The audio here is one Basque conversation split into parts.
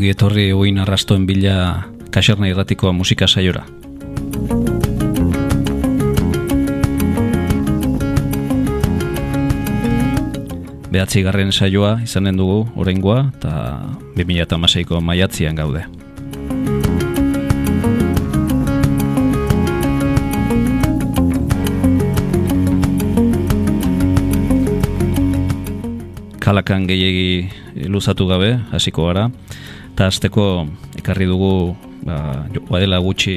Ongi etorri uin arrastoen bila kaserna irratiko musika saiora. Behatzi garren saioa izanen dugu oraingoa eta 2016ko maiatzian gaude. Kalakan gehiegi luzatu gabe, hasiko gara, eta azteko ekarri dugu ba, badela gutxi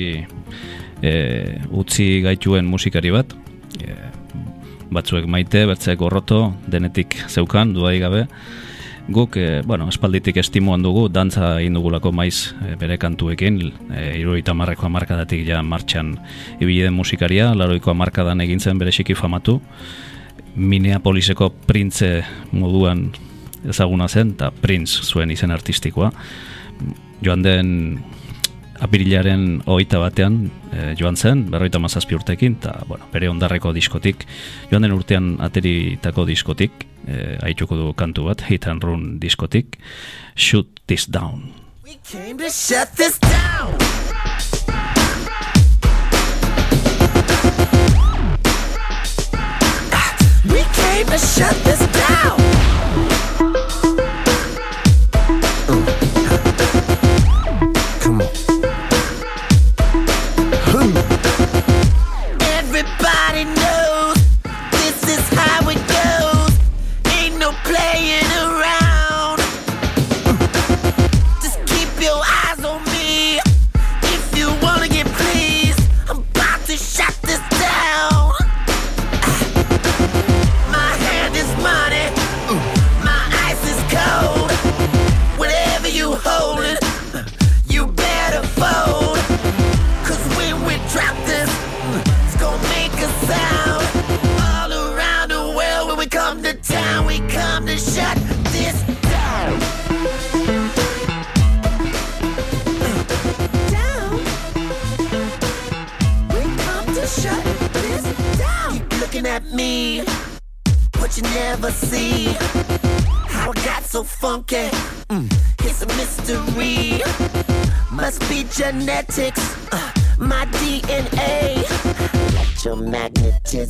e, utzi gaituen musikari bat, e, batzuek maite, bertzeek gorroto, denetik zeukan, duai gabe, guk, e, bueno, espalditik estimuan dugu, dantza egin dugulako maiz e, bere kantuekin, e, iruita marreko amarkadatik ja martxan ibile den musikaria, laroiko amarkadan egintzen bere xiki famatu, Minneapoliseko printze moduan ezaguna zen, eta Prince zuen izen artistikoa. Joan den apirilaren hogeita batean e, joan zen, berroita mazazpi urtekin, eta bueno, bere ondarreko diskotik, joan den urtean ateritako diskotik, e, haituko du kantu bat, Hit and Run diskotik, Shoot This Down. We came to shut this down! We came to shut this down!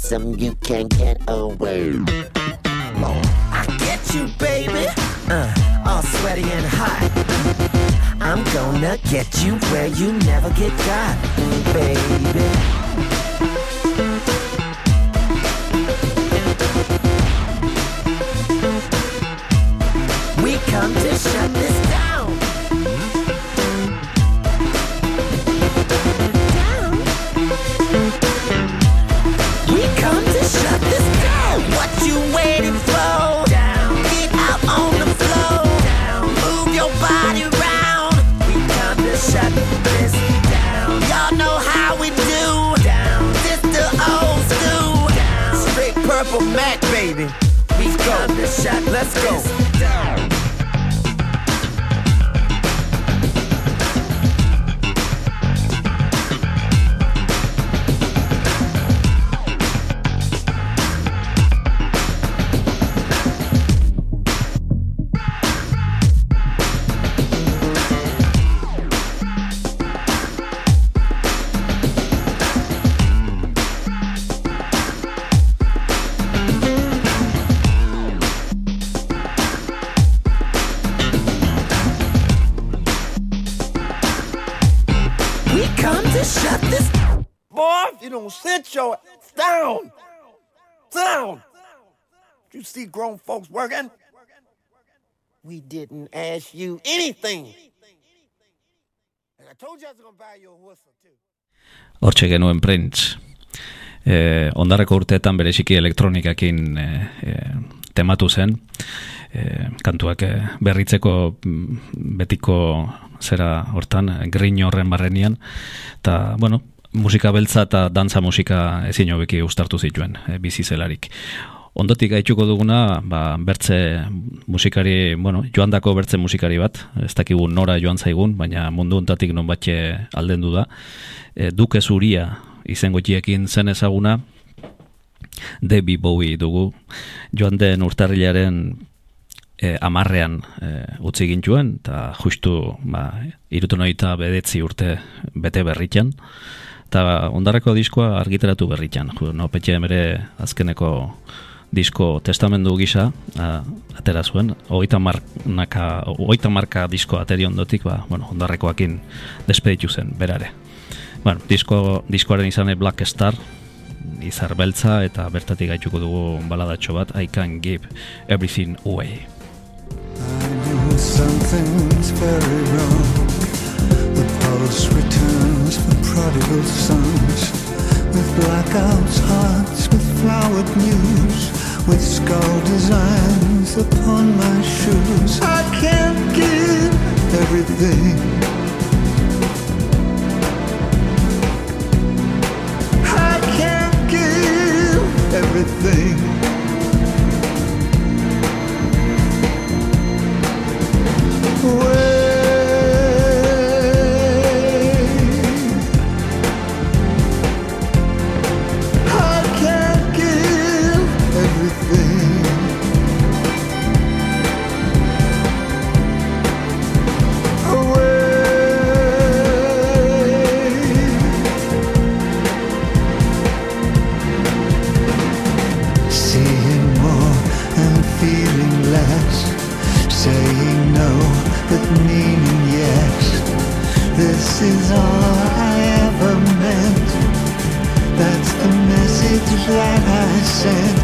Electromagnetism, you you don't sit your down, down. You see grown folks working? We didn't ask you anything. And I told you I was gonna buy you a whistle too. Hortxe genuen Prince. E, ondarreko urteetan bereziki elektronikakin e, e, tematu zen. E, kantuak e, berritzeko mm, betiko zera hortan, grin horren barrenian. Eta, bueno, musika beltza eta dantza musika ezin hobeki ustartu zituen, e, bizi. Ondotik gaitxuko duguna, ba, bertze musikari, bueno, joandako bertze musikari bat, ez dakigu nora joan zaigun, baina mundu ontatik non batxe aldendu da. E, Duke Zuria izen gotxiekin zen ezaguna, Debbie Bowie dugu, joan den urtarrilaren e, amarrean e, utzi gintuen, eta justu ba, irutonoita bedetzi urte bete berritan, eta ondarreko diskoa argiteratu berritan. Ju, no, petxe emere azkeneko disko testamendu gisa a, atera zuen, oita, marka, oita marka disko ateri ondotik, ba, bueno, ondarrekoakin despeditu zen, berare. Bueno, disko, diskoaren izan Black Star, izar beltza, eta bertatik gaituko dugu baladatxo bat, I can give everything away. I know something's very wrong. The pulse returns for prodigal sons. With blackouts, hearts, with flowered news. With skull designs upon my shoes. I can't give everything. I can't give everything. This is all I ever meant. That's the message that I sent.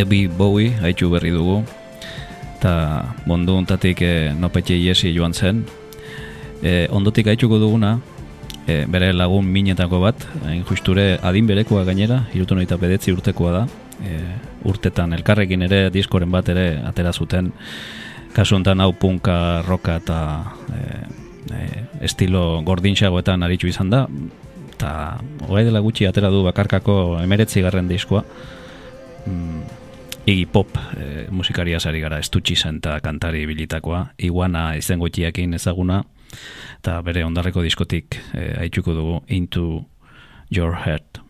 Debbie Bowie haitu berri dugu. Eta mundu ontatik e, nopetxe iesi joan zen. E, ondotik haituko duguna e, bere lagun minetako bat hain justure adin berekoa gainera irutu eta bedetzi urtekoa da. E, urtetan elkarrekin ere diskoren bat ere atera zuten. Kasu honetan hau punka, roka eta e, e, estilo gordintxagoetan aritu izan da. Eta hori dela gutxi atera du bakarkako emeretzi garren diskoa. Mm, Iggy Pop eh, e, musikaria sari gara estutxizan eta kantari bilitakoa, iguana izango txiakin ezaguna, eta bere ondarreko diskotik eh, e, aitzuko dugu Into Your Heart.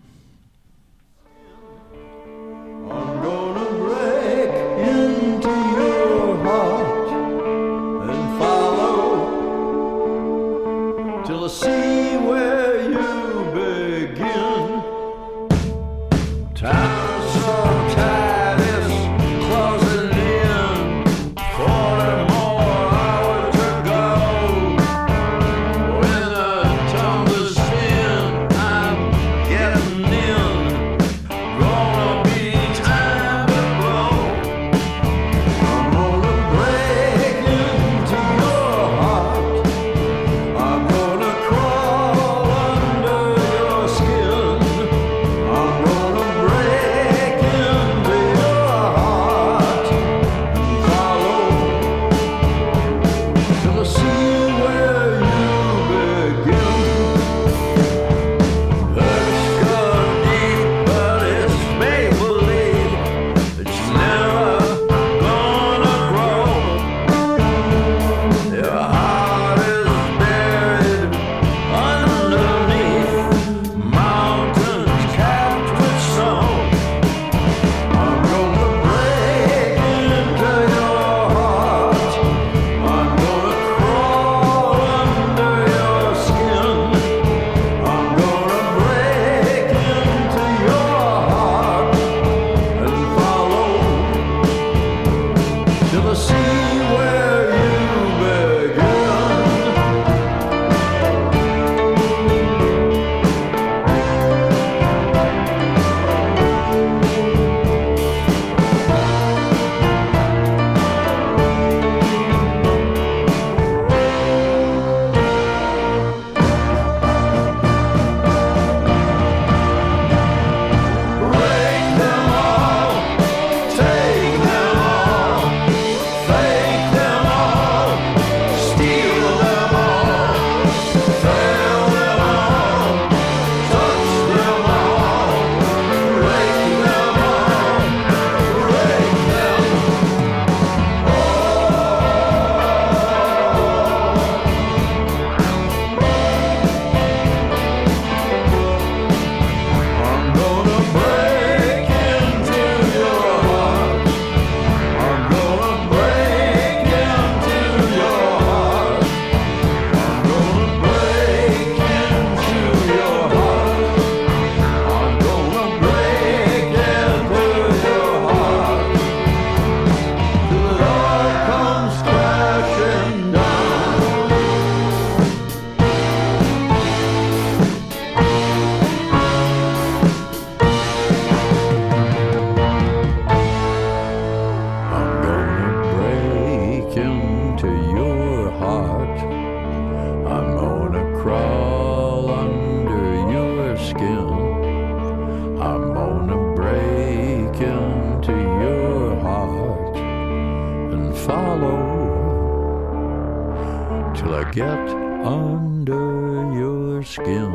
get under your skin,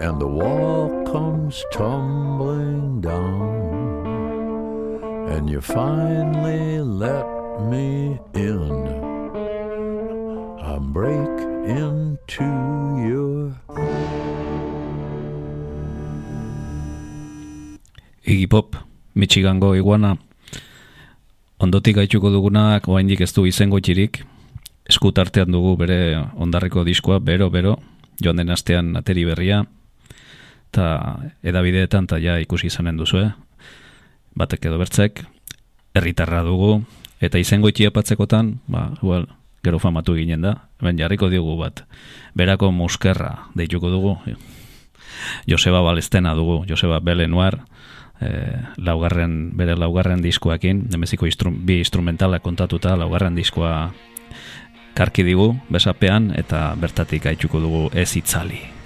and the wall comes tumbling down, and you finally let me in. I break into your. Iggy Pop, Michigango iguana. Ondotik gaituko dugunak oraindik ez du izango txirik, eskutartean dugu bere ondarreko diskoa, bero, bero, joan den astean ateri berria, eta edabideetan, eta ja ikusi izanen duzu, eh? batek edo bertzek, herritarra dugu, eta izango itxiapatzekotan, ba, igual, gero famatu ginen da, ben jarriko diogu bat, berako muskerra deituko dugu, eh, Joseba Balestena dugu, Joseba Belenuar, e, eh, laugarren, bere laugarren diskoakin, nemeziko instru, bi instrumentala kontatuta, laugarren diskoa karki digu besapean eta bertatik aituko dugu ez itzali.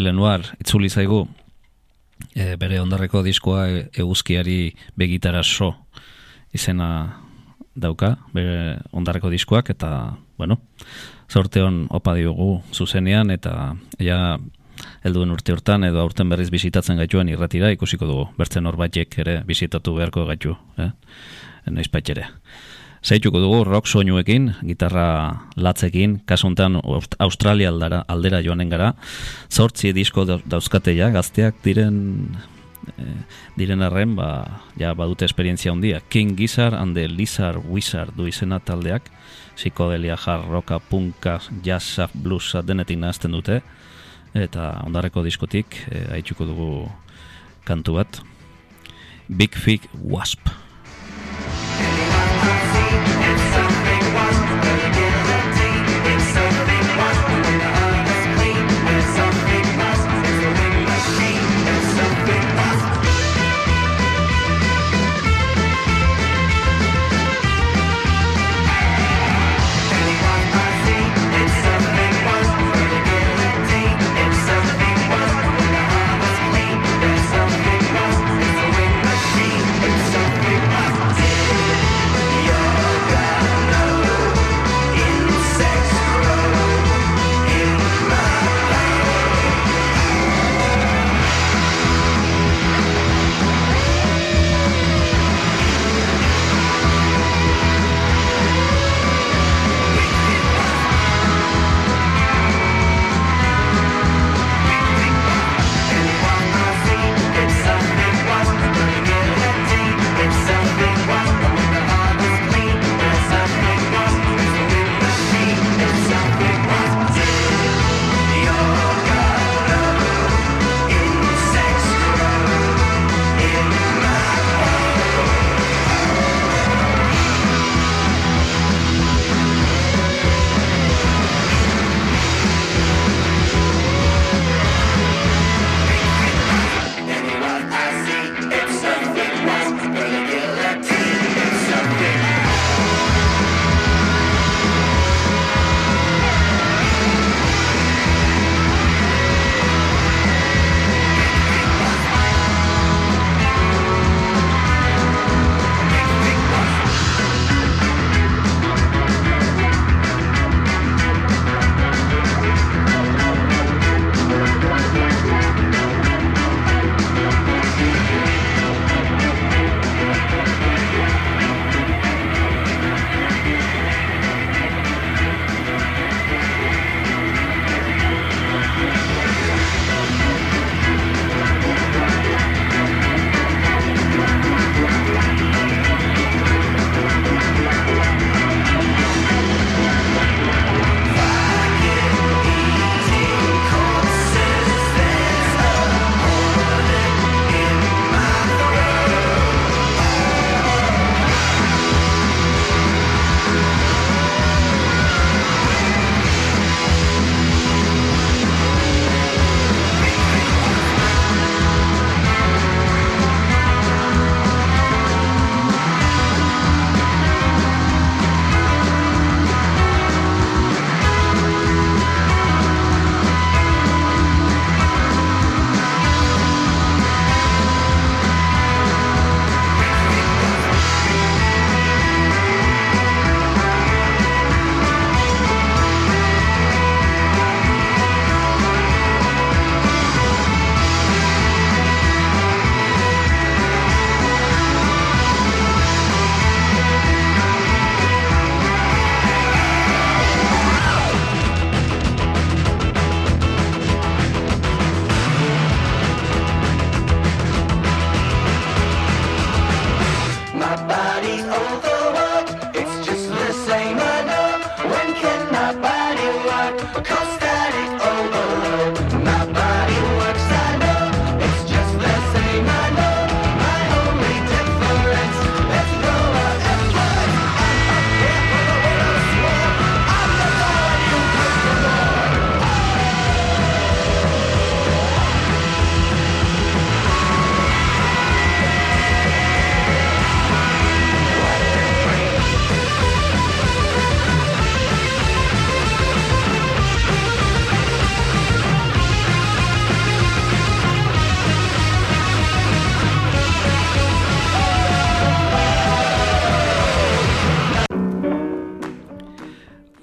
Joseba Belenuar itzuli zaigu e, bere ondarreko diskoa e, eguzkiari begitara so izena dauka, bere ondarreko diskoak, eta, bueno, zorte hon opa diogu zuzenean, eta ja helduen urte hortan edo aurten berriz bisitatzen gaituen irratira ikusiko dugu, bertzen horbaitek ere bisitatu beharko gaitu, eh? noiz ere. Zaituko dugu rock soinuekin, gitarra latzekin, kasuntan Australia aldera, aldera joanen gara, zortzi disko da- dauzkate ja, gazteak diren diren arren, ba, ja badute esperientzia handia. King Gizzard and the Lizard Wizard du izena taldeak, psikodelia jarroka, punka, jazza, bluesa denetik nahazten dute, eta ondarreko diskotik e, haitxuko dugu kantu bat. Big Fig Wasp. My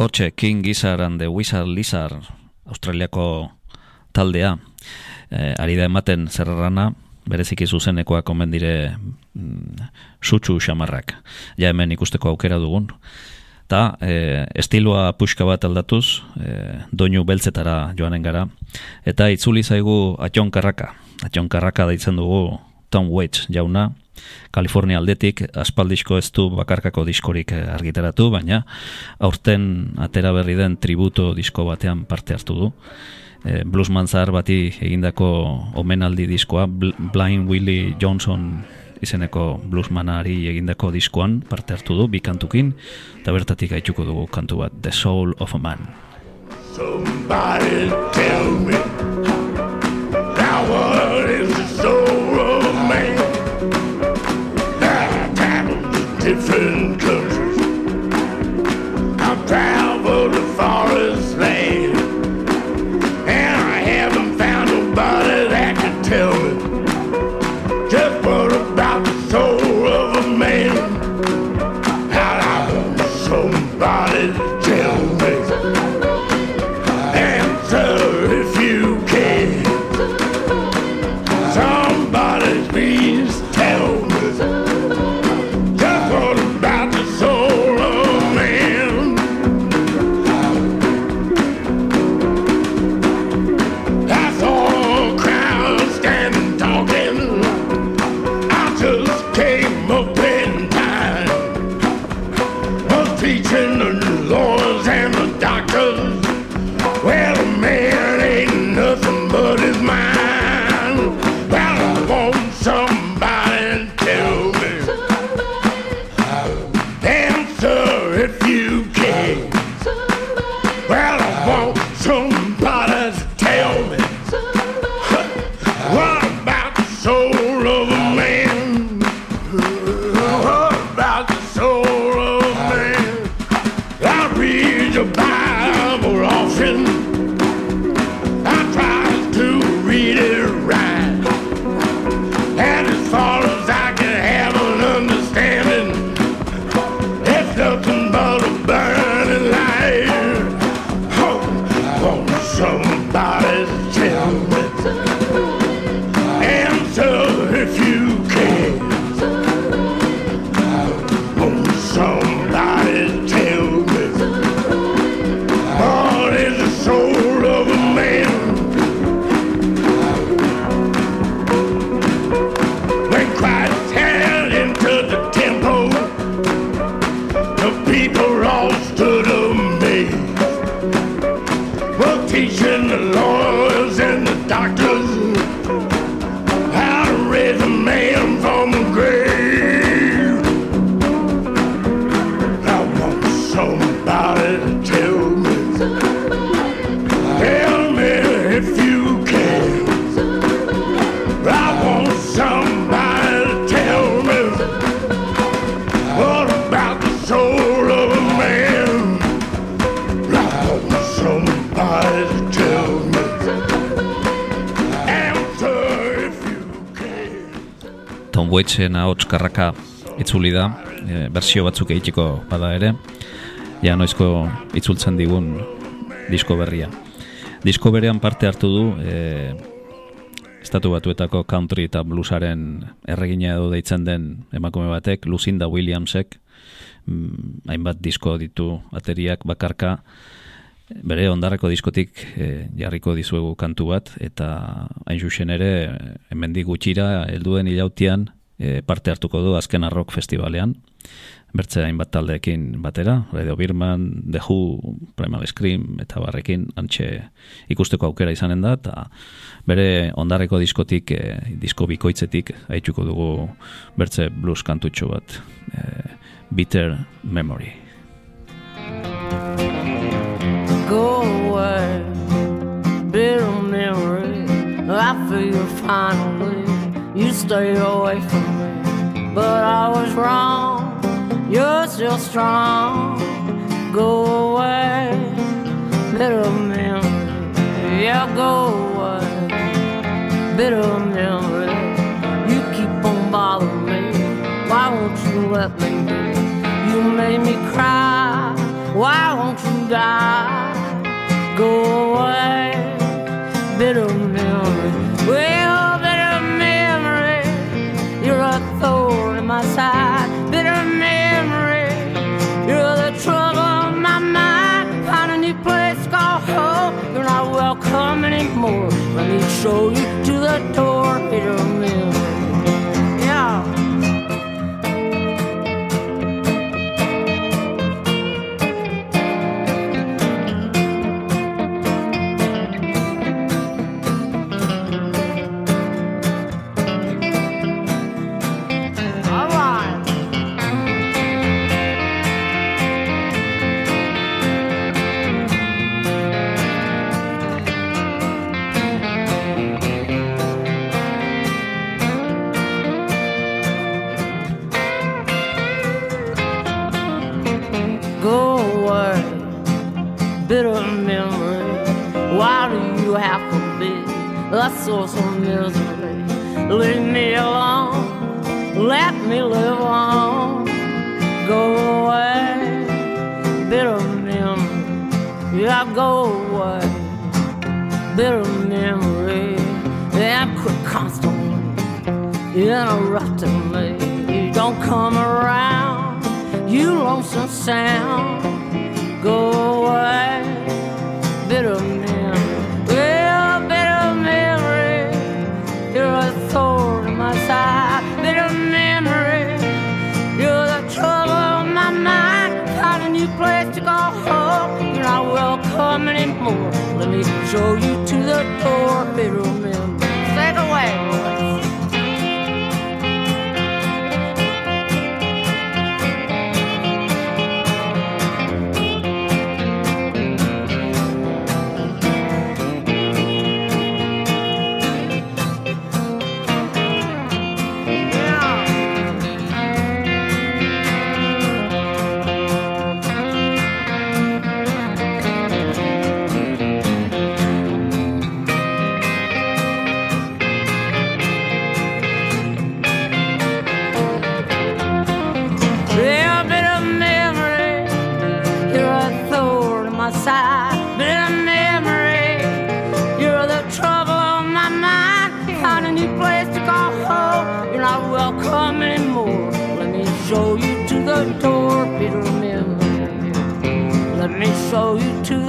Hortxe, King Gizzard and the Wizard Lizard, Australiako taldea, e, ari da ematen zerrarana, bereziki zuzenekoak omen dire mm, sutsu xamarrak. Ja hemen ikusteko aukera dugun. Ta, e, estiloa puxka bat aldatuz, e, doinu beltzetara joanen gara, eta itzuli zaigu atxon karraka. Atxon karraka daitzen dugu Tom Waits jauna, Kalifornia aldetik aspaldizko ez du bakarkako diskorik eh, argitaratu, baina aurten atera berri den tributo disko batean parte hartu du. E, bluesman zahar bati egindako omenaldi diskoa, Bl Blind Willie Johnson izeneko bluesmanari egindako diskoan parte hartu du, bi kantukin, eta bertatik gaituko dugu kantu bat, The Soul of a Man. Somebody tell me now what is the soul Himmel itzuli da, e, bersio batzuk egiteko bada ere, ja noizko itzultzen digun disko berria. Disko berean parte hartu du, e, estatu batuetako country eta bluesaren erregina edo deitzen den emakume batek, Lucinda Williamsek, mm, hainbat disko ditu ateriak bakarka, bere ondarreko diskotik e, jarriko dizuegu kantu bat, eta hain zuzen ere, hemendik gutxira, helduen hilautian, e, parte hartuko du azken arrok festivalean, bertze hainbat taldeekin batera, Radio Birman, The Who, Primal Scream, eta barrekin antxe ikusteko aukera izanen da, eta bere ondarreko diskotik, e, disko bikoitzetik, haitxuko dugu bertze blues kantutxo bat, e, Bitter Memory. go away. Bitter memory, I feel finally you stay away from me. But I was wrong, you're still strong. Go away, bitter memory, yeah, go away. Bitter memory, you keep on bothering me. Why won't you let me be? You made me cry. Why won't you die? Go away, bitter memory. My side. Bitter memory, you're the trouble in my mind. Find a new place called home. You're not welcome anymore. Let me show you source of misery? Leave me alone, let me live on. Go away, bitter memory. Yeah, go away, bitter memory. Yeah, quit constantly interrupting me. You don't come around, you lonesome sound. Go away, bitter memory. Show you to the door, bitter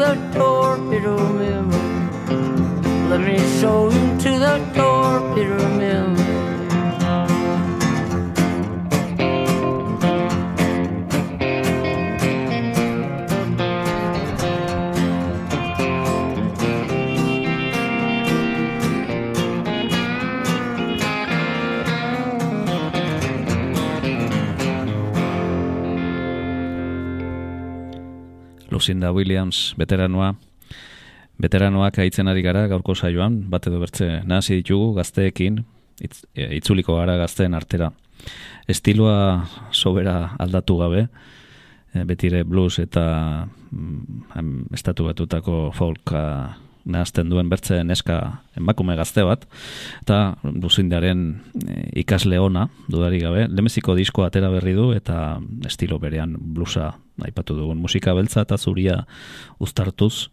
you to the door, bitter memory. Let me show you Lucinda Williams, veteranoa. Veteranoak aitzen ari gara gaurko saioan, bat edo bertze nahasi ditugu gazteekin, itz, e, itzuliko gara gazteen artera. Estiloa sobera aldatu gabe, e, betire blues eta mm, estatu batutako folka nahazten duen bertze neska emakume gazte bat, eta Lucindaren e, ikasle ona, dudari gabe, lemeziko diskoa atera berri du, eta estilo berean blusa aipatu dugun musika beltza eta zuria uztartuz,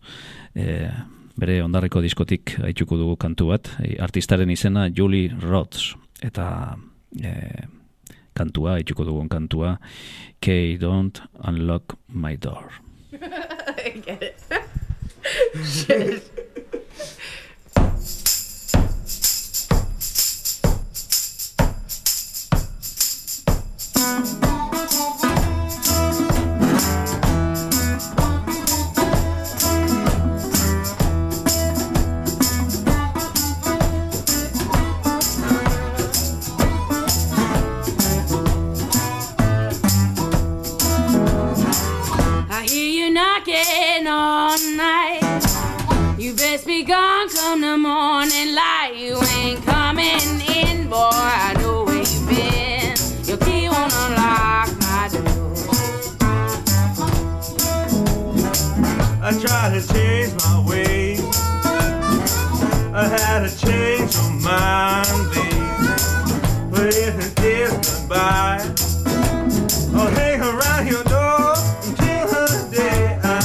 e, bere ondarriko diskotik haituko dugu kantu bat, e, artistaren izena Julie Rhodes, eta e, kantua, haituko dugun kantua, Kay, don't unlock my door. I get it. I hear you knocking all night. You best be gone come the morning light. I tried to change my ways. I had to change my mind, babe. But if it is goodbye, I'll hang around your door until the day I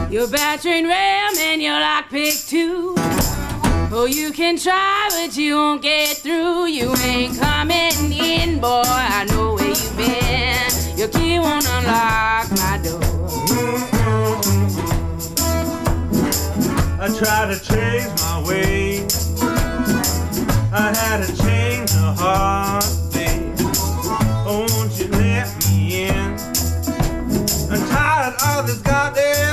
die. Your battery ram and your lockpick too. Oh, you can try, but you won't get through. You ain't coming in, boy. I know where you've been. Your key won't unlock my door. I tried to change my ways. I had to change the heart. Oh, won't you let me in? I'm tired of this goddamn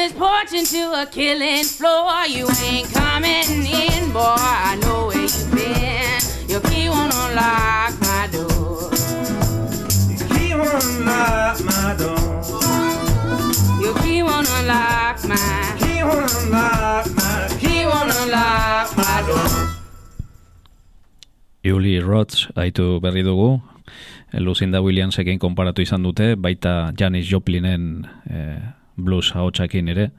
this porch into a killing floor. You ain't coming in, boy. I know where you've been. Your key won't unlock my door. He won't knock my door. Your key won't unlock my. He won't knock my. He won't unlock my door. Julie Roth aitu berri dugu, Lucinda Williamsekin konparatu izan dute, baita Janis Joplinen eh, blues ahotsakin ere,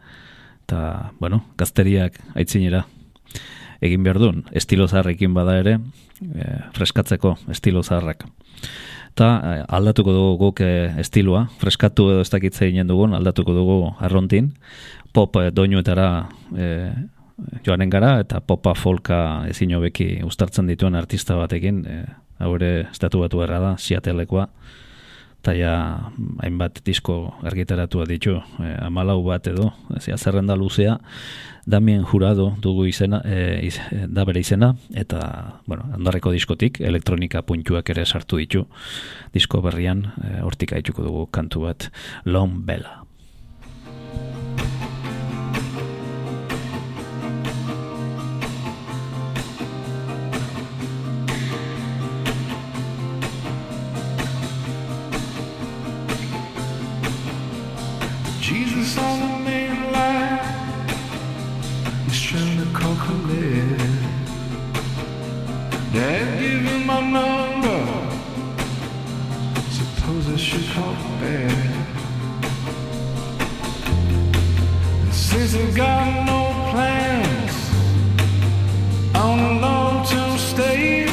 eta, bueno, gazteriak aitzinera egin behar duen, estilo zaharrekin bada ere, eh, freskatzeko estilo zaharrak. Eta eh, aldatuko dugu guk eh, estiloa, freskatu edo ez dakitze ginen dugun, aldatuko dugu arrontin, pop eh, doinuetara eh, joanen gara, eta popa folka ezin hobeki uztartzen dituen artista batekin, eh, hau ere estatu batu erra da, Seattlekoa, eta ja hainbat disko argitaratua ditu, eh, amalau bat edo, ezia zerrenda luzea, Damien Jurado dugu izena, eh, iz, eh, da bere izena, eta, bueno, ondarreko diskotik, elektronika puntuak ere sartu ditu, disko berrian, eh, hortik haituko dugu kantu bat, Lon Bella. Suppose I should call back. Since I've got no plans on a long-term stay,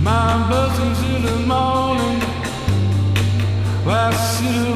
my buzzing's in the morning. I sit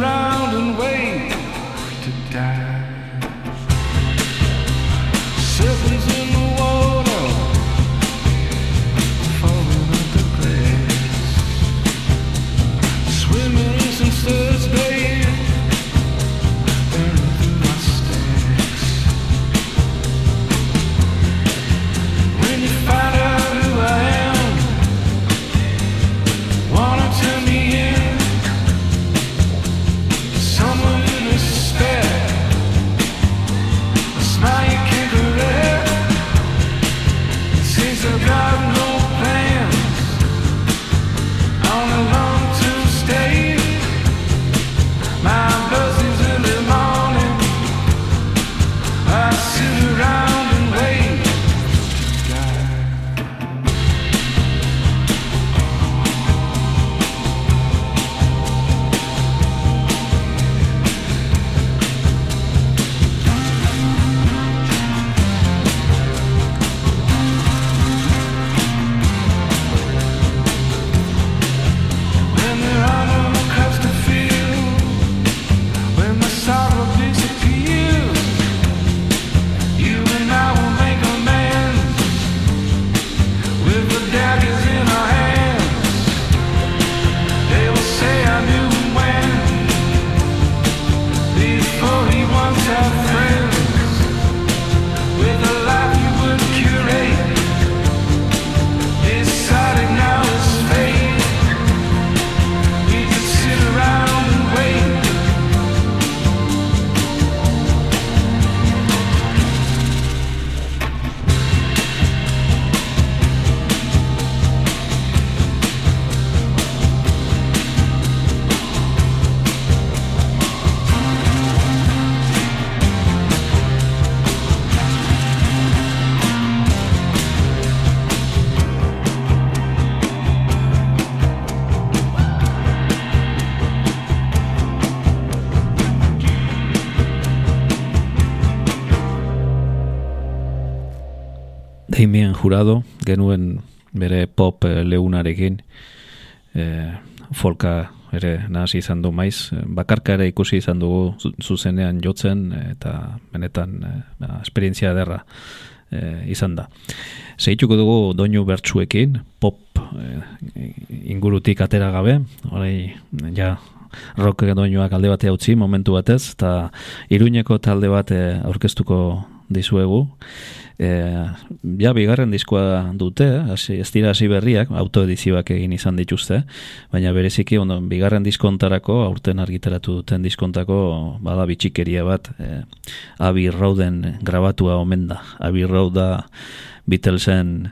Damien Jurado, genuen bere pop eh, leunarekin, eh, folka ere nahasi izan du maiz, bakarka ere ikusi izan dugu zu- zuzenean jotzen eh, eta benetan ba, esperientzia ederra eh, izan da. Zehituko dugu doinu bertsuekin, pop eh, ingurutik atera gabe, orai ja rock doinuak alde batea utzi momentu batez, eta iruñeko talde bat aurkeztuko dizuegu. E, ja, bigarren diskoa dute, hasi, ez dira hasi berriak, autoedizioak egin izan dituzte, baina bereziki ondo, bigarren diskontarako, aurten argitaratu duten diskontako, bada bitxikeria bat, e, Abbey Roaden grabatua omen da. Abbey Road da Beatlesen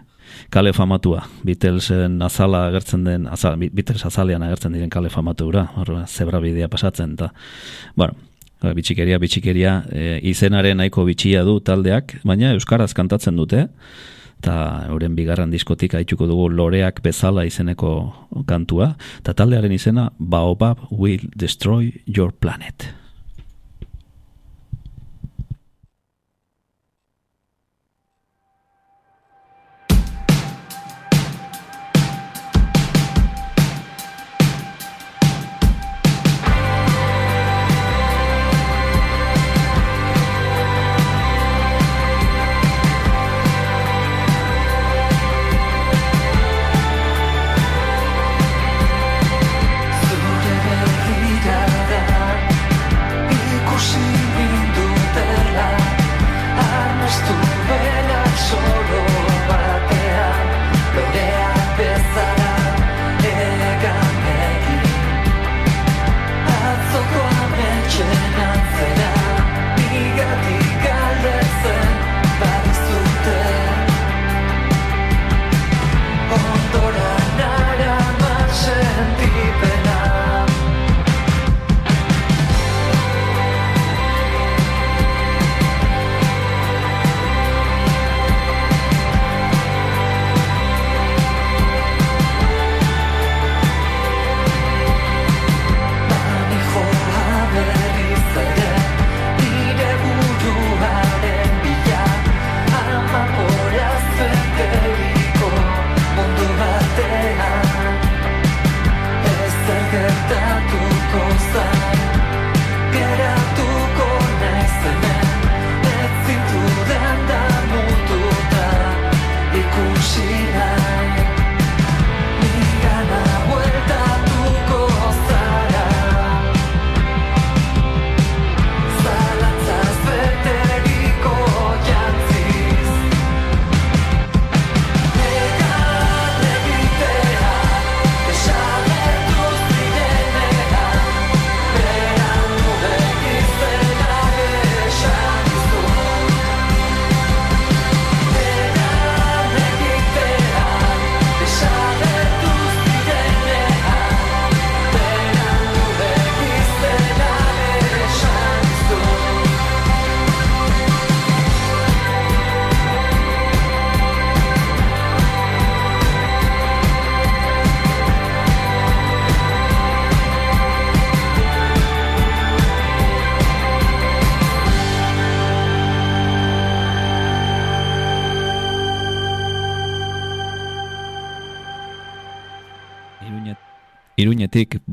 kale famatua. Beatlesen azala agertzen den, azala, Beatles azalean agertzen diren kale famatura, hor, zebra bidea pasatzen, eta, bueno, bitxikeria, bitxikeria, e, izenaren nahiko bitxia du taldeak, baina Euskaraz kantatzen dute, eta euren bigarren diskotik haituko dugu loreak bezala izeneko kantua, eta taldearen izena Baobab will destroy your planet.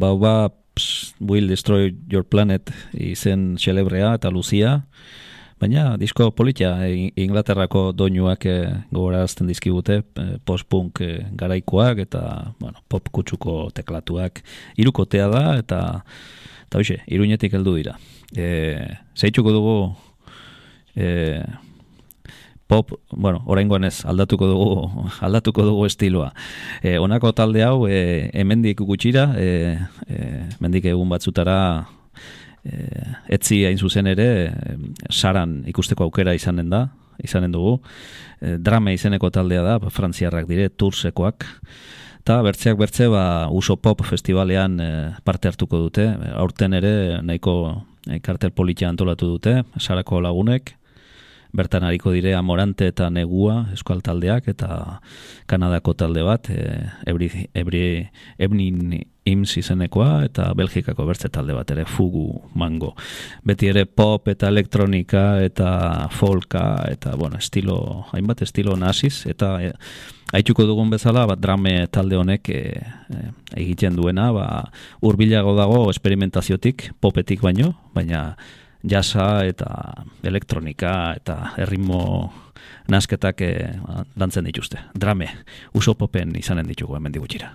Iruñetik Baobabs Will Destroy Your Planet izen xelebrea eta luzia, baina disko politia e, Inglaterrako doinuak e, gogorazten dizkigute, e, post-punk e, garaikoak eta bueno, pop kutsuko teklatuak. Irukotea da eta eta hoxe, Iruñetik heldu dira. E, zeitzuko dugu e, pop, bueno, oraingoan ez, aldatuko dugu, aldatuko dugu estiloa. E, honako talde hau, e, hemendik gutxira, e, e, mendik egun batzutara, e, etzi hain zuzen ere, e, saran ikusteko aukera izanen da, izanen dugu. E, drame izeneko taldea da, frantziarrak dire, tursekoak. Eta bertzeak bertze, ba, uso pop festivalean e, parte hartuko dute. Aurten ere, nahiko e, kartel politia antolatu dute, sarako lagunek, bertan hariko dire Amorante eta Negua eskual taldeak eta Kanadako talde bat e, ebri, ebri, ebnin ims izenekoa eta Belgikako bertze talde bat ere fugu mango. Beti ere pop eta elektronika eta folka eta bueno, estilo, hainbat estilo nasiz eta e, Aituko dugun bezala, bat drame talde honek e, e, egiten duena, ba, urbilago dago esperimentaziotik, popetik baino, baina jasa eta elektronika eta erritmo nasketak e, lantzen dituzte. Drame, uso popen izanen ditugu hemen digutxira.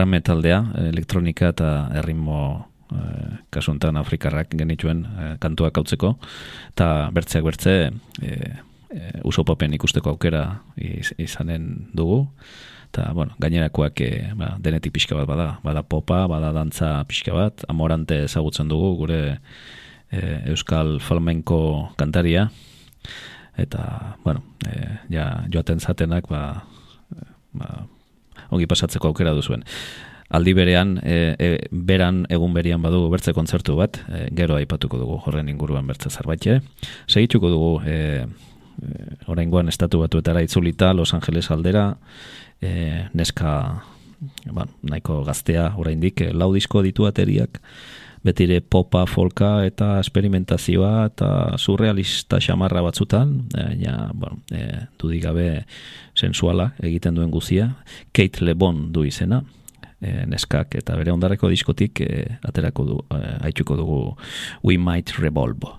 Drame taldea, elektronika eta erritmo eh, kasuntan afrikarrak genituen eh, kantuak hautzeko, eta bertzeak bertze eh, eh, usopopen ikusteko aukera iz, izanen dugu, eta bueno, gainerakoak eh, ba, denetik pixka bat bada, bada popa, bada dantza pixka bat, amorante ezagutzen dugu gure eh, euskal flamenko kantaria, eta, bueno, eh, ja, joaten zatenak, ba, ba, ongi pasatzeko aukera duzuen. Aldi berean, e, e, beran egun berian badugu bertze kontzertu bat, e, gero aipatuko dugu horren inguruan bertze zerbait. eh? Segituko dugu e, e, oraingoan estatu batuetara itzulita Los Angeles aldera, e, neska ba, nahiko gaztea oraindik e, lau disko ditu ateriak, betire popa, folka eta esperimentazioa eta surrealista xamarra batzutan, e, bueno, e, dudik gabe sensuala egiten duen guzia, Kate LeBon du izena, e, neskak eta bere ondarreko diskotik e, aterako du, e, dugu We Might Revolve.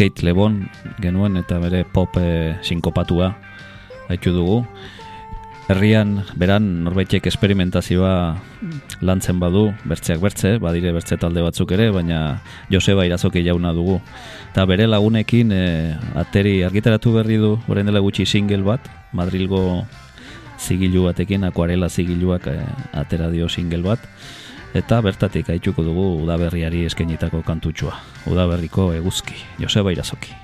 Kate Lebon genuen eta bere pop e, sinkopatua haitu dugu. Herrian, beran, norbaitek esperimentazioa lantzen badu, bertzeak bertze, badire bertze talde batzuk ere, baina Joseba irazoki jauna dugu. Eta bere lagunekin e, ateri argitaratu berri du, orain dela gutxi single bat, Madrilgo zigilu batekin, akuarela zigiluak e, atera dio single bat, eta bertatik haituko dugu udaberriari eskainitako kantutxua. Udaberriko eguzki, Joseba irazoki.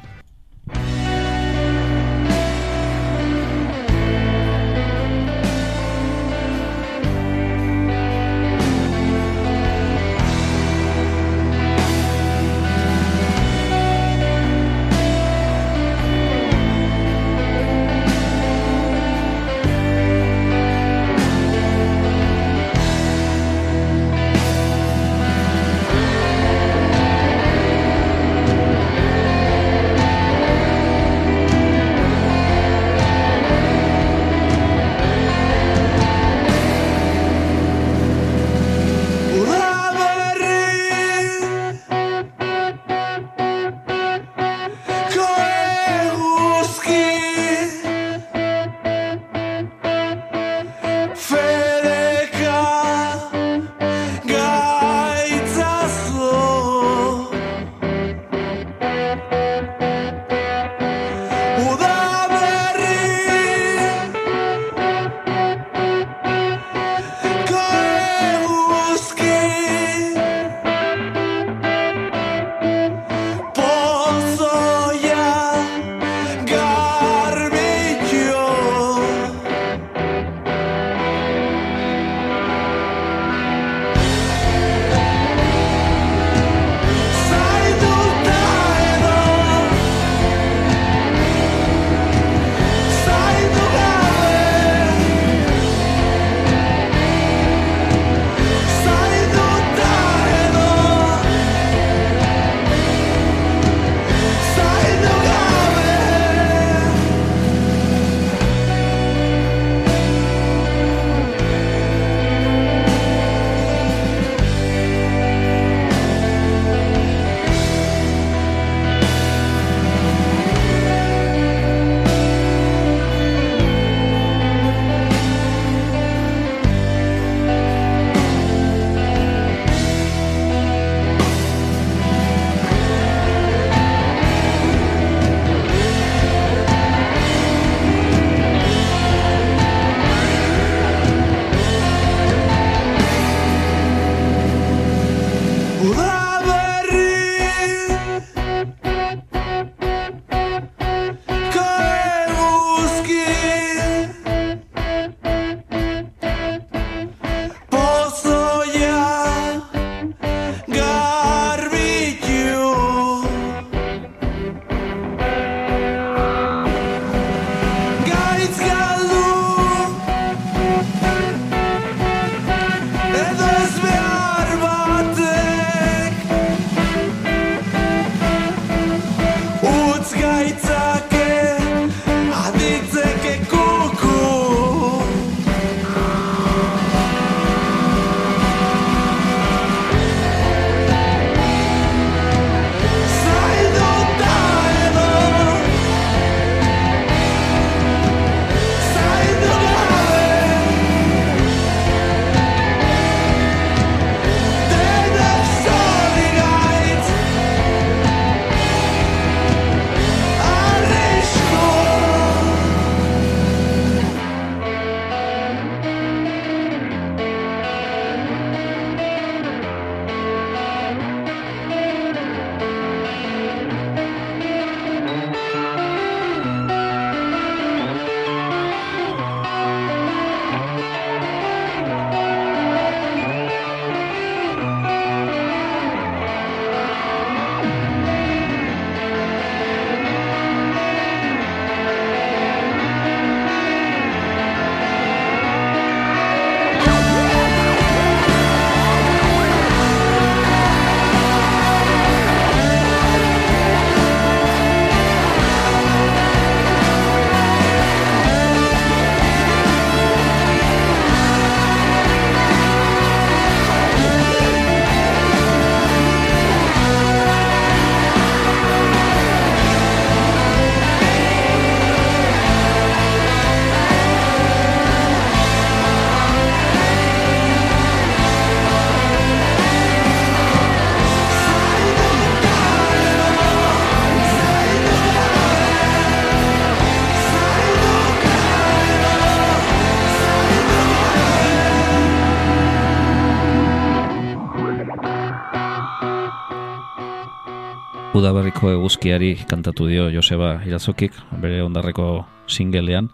Udaberriko eguzkiari kantatu dio Joseba Irazokik, bere ondarreko singelean,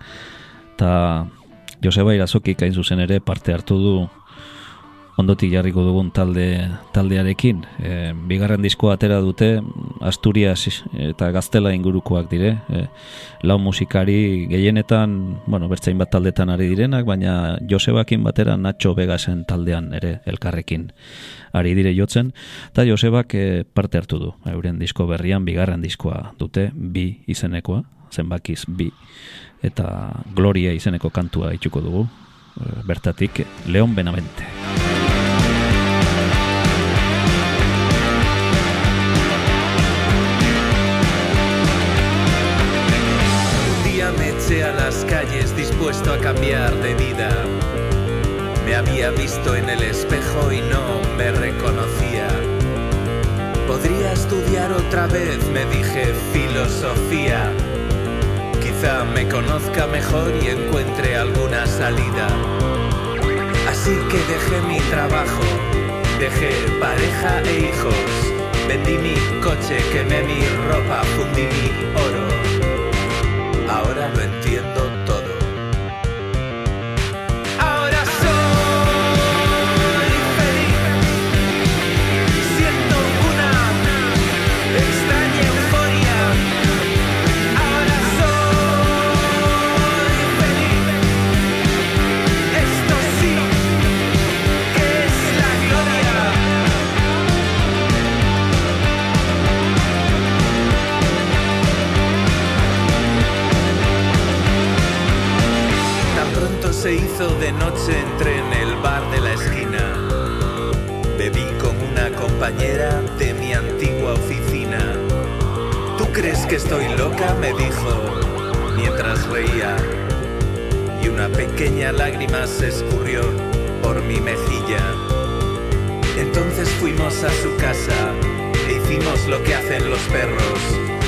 eta Joseba Irazokik hain zuzen ere parte hartu du ondotik jarriko dugun talde taldearekin. E, bigarren diskoa atera dute Asturias eta Gaztela ingurukoak dire. E, lau musikari gehienetan, bueno, bertzain bat taldetan ari direnak, baina Josebakin batera Nacho Vegasen taldean ere elkarrekin ari dire jotzen. Eta Josebak e, parte hartu du. Euren disko berrian bigarren diskoa dute, bi izenekoa, zenbakiz bi. Eta Gloria izeneko kantua itxuko dugu. E, bertatik Leon Benavente. Cambiar de vida. Me había visto en el espejo y no me reconocía. Podría estudiar otra vez, me dije, filosofía. Quizá me conozca mejor y encuentre alguna salida. Así que dejé mi trabajo, dejé pareja e hijos. Vendí mi coche, quemé mi ropa, fundí mi oro. Ahora lo entiendo de noche, entré en el bar de la esquina. Bebí con una compañera de mi antigua oficina. ¿Tú crees que estoy loca? me dijo mientras reía. Y una pequeña lágrima se escurrió por mi mejilla. Entonces fuimos a su casa e hicimos lo que hacen los perros,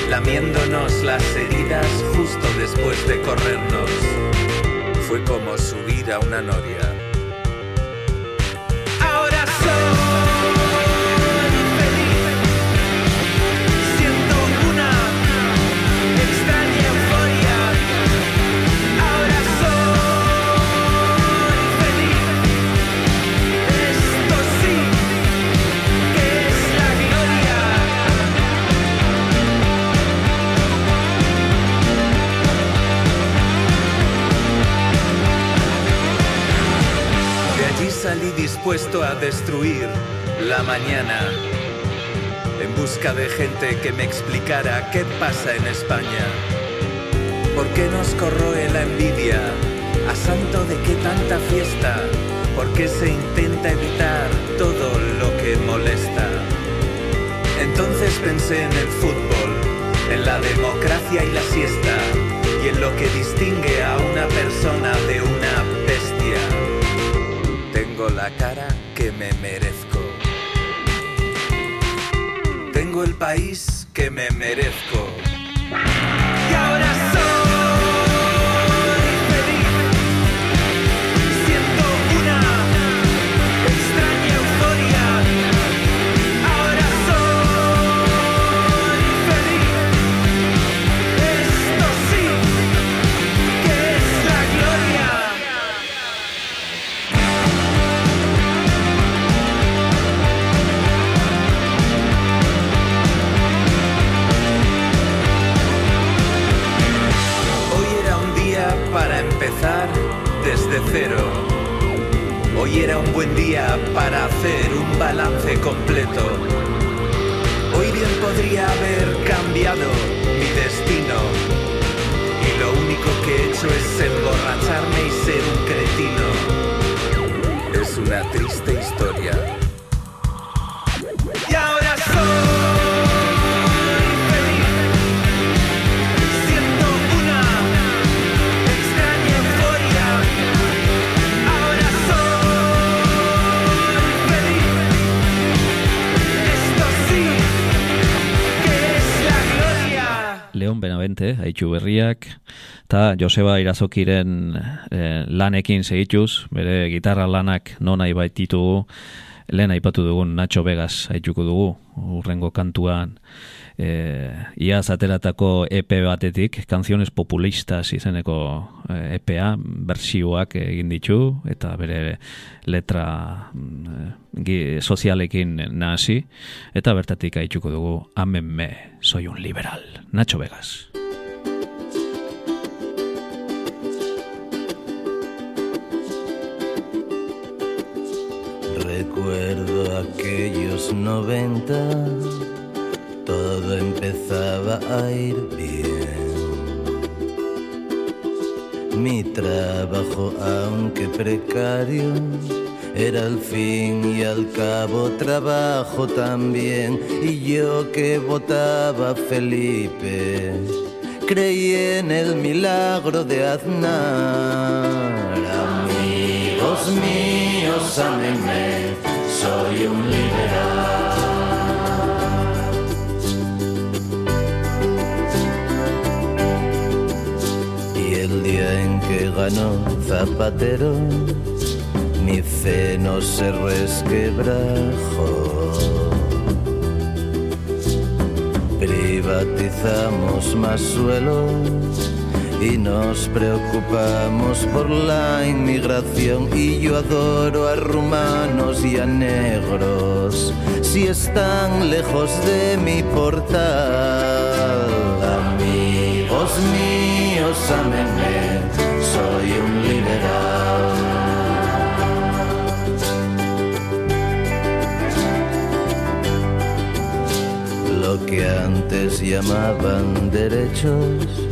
lamiéndonos las heridas justo después de corrernos. Fue como subir a una noria. Dispuesto a destruir la mañana en busca de gente que me explicara qué pasa en España. ¿Por qué nos corroe la envidia? ¿A santo de qué tanta fiesta? ¿Por qué se intenta evitar todo lo que molesta? Entonces pensé en el fútbol, en la democracia y la siesta, y en lo que distingue a una persona de una. Tengo la cara que me merezco. Tengo el país que me merezco. Hoy era un buen día para hacer un balance completo. Hoy bien podría haber cambiado mi destino. Y lo único que he hecho es emborracharme y ser un cretino. Es una triste historia. Benavente, haitxu berriak, eta Joseba Irazokiren eh, lanekin segituz, bere gitarra lanak non nahi baititugu, lehen aipatu dugun Nacho Vegas aituko dugu, urrengo kantuan e, iaz ateratako EP batetik, kanziones populistas izeneko e, EPA, bersioak egin ditu, eta bere letra gi- sozialekin nahasi, eta bertatik aituko dugu, amen me, soy un liberal, Nacho Vegas. Recuerdo aquellos noventa, todo empezaba a ir bien. Mi trabajo, aunque precario, era al fin y al cabo trabajo también. Y yo que votaba Felipe, creí en el milagro de Aznar. Amigos míos, soy un liberal. Y el día en que ganó Zapatero, mi fe no se resquebrajó. Privatizamos más suelo y nos preocupamos por la inmigración y yo adoro a rumanos y a negros si están lejos de mi portal. Amigos míos, ámenme, soy un liberal. Lo que antes llamaban derechos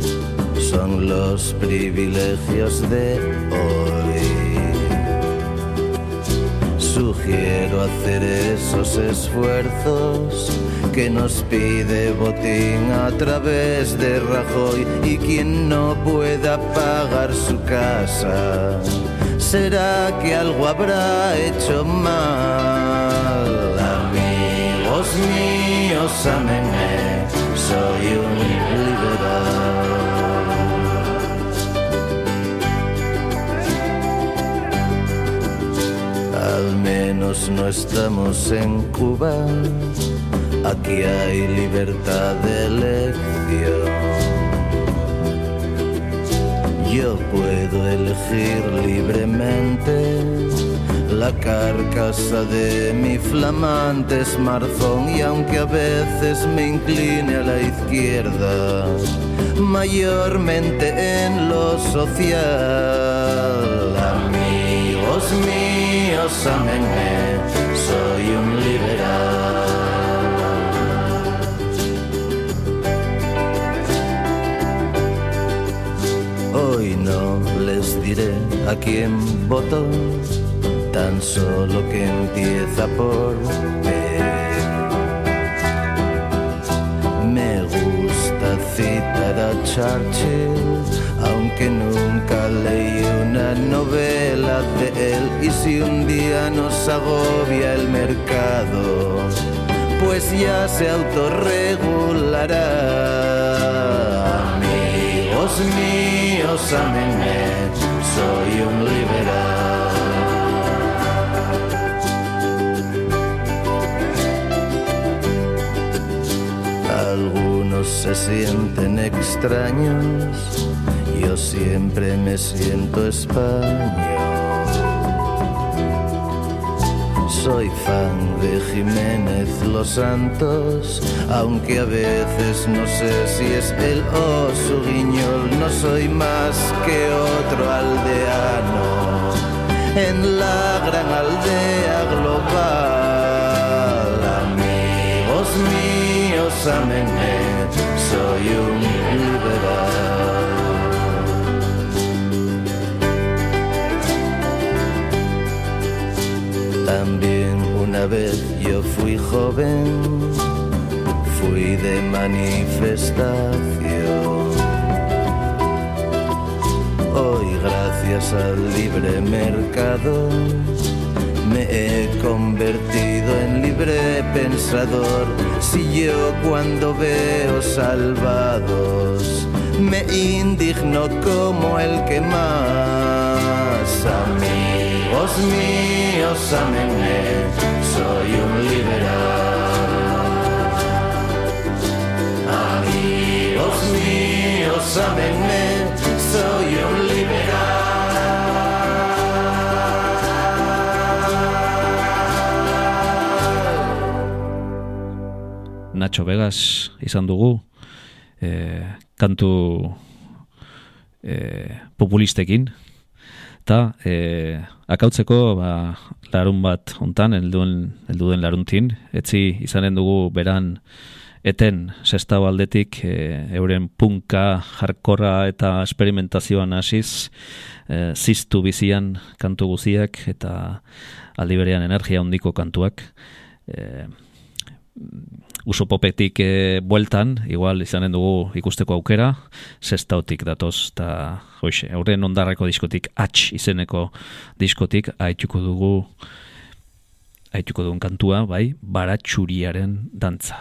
son los privilegios de hoy. Sugiero hacer esos esfuerzos que nos pide Botín a través de Rajoy y quien no pueda pagar su casa será que algo habrá hecho mal. Amigos míos, ámenme, soy un liberal. Menos no estamos en Cuba, aquí hay libertad de elección. Yo puedo elegir libremente la carcasa de mi flamante smartphone y aunque a veces me incline a la izquierda, mayormente en lo social. Amigos míos, soy un liberal. Hoy no les diré a quién voto, tan solo que empieza por P. Me gusta citar a Churchill, aunque nunca leí una novela de él. Y si un día nos agobia el mercado, pues ya se autorregulará. Amigos míos, ámenme, soy un liberal. Se sienten extraños, yo siempre me siento español. Soy fan de Jiménez Los Santos, aunque a veces no sé si es él o su guiñol. No soy más que otro aldeano en la gran aldea global. Míos, ámenme, soy un liberal. También una vez yo fui joven, fui de manifestación. Hoy gracias al libre mercado me he convertido en libre pensador. Si yo cuando veo salvados me indigno como el que más amigos míos, ámenme, soy un liberal. Nacho Vegas izan dugu, e, kantu e, populistekin, eta e, akautzeko ba, larun bat hontan, helduen, helduen laruntin, etzi izanen dugu beran eten sexta aldetik e, euren punka, jarkorra eta experimentazioan hasiz e, ziztu bizian kantu guziak eta aldi berean energia handiko kantuak. E, uso popetik e, bueltan, igual izanen dugu ikusteko aukera, sextaotik datoz, eta hoxe, euren ondarrako diskotik, atx izeneko diskotik, haituko dugu haituko dugun kantua, bai, baratxuriaren dantza.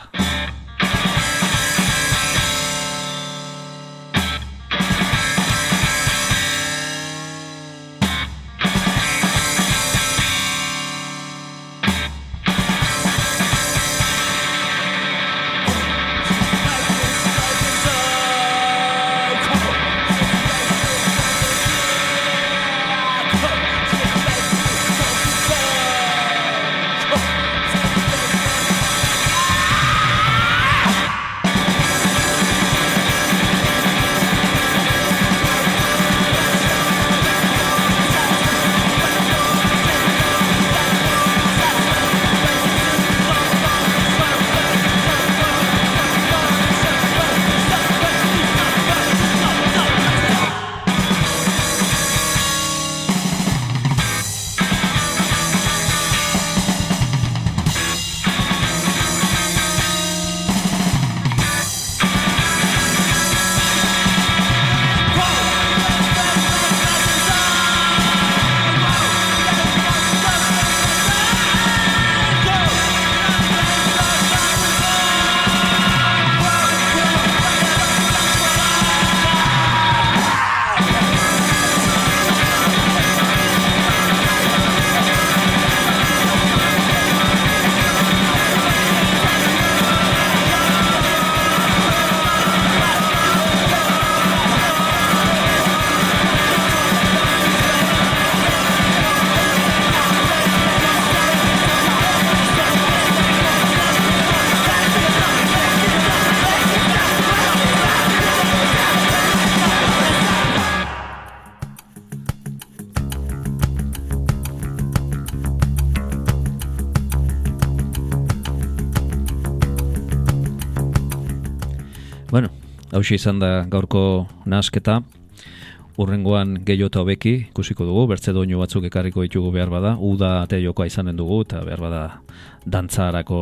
Hausia izan da gaurko nahasketa, urrengoan gehiago eta hobeki, ikusiko dugu, bertze doinu batzuk ekarriko ditugu behar bada, uda ate jokoa izanen dugu, eta behar bada dantzarako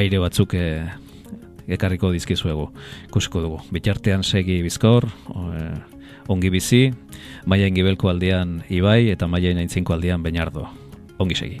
aire batzuk e, ekarriko dizkizuegu, ikusiko dugu. Bitartean segi bizkor, e, ongi bizi, maia ingibelko aldean ibai, eta maia inaintzinko aldean bainardo. Ongi segi.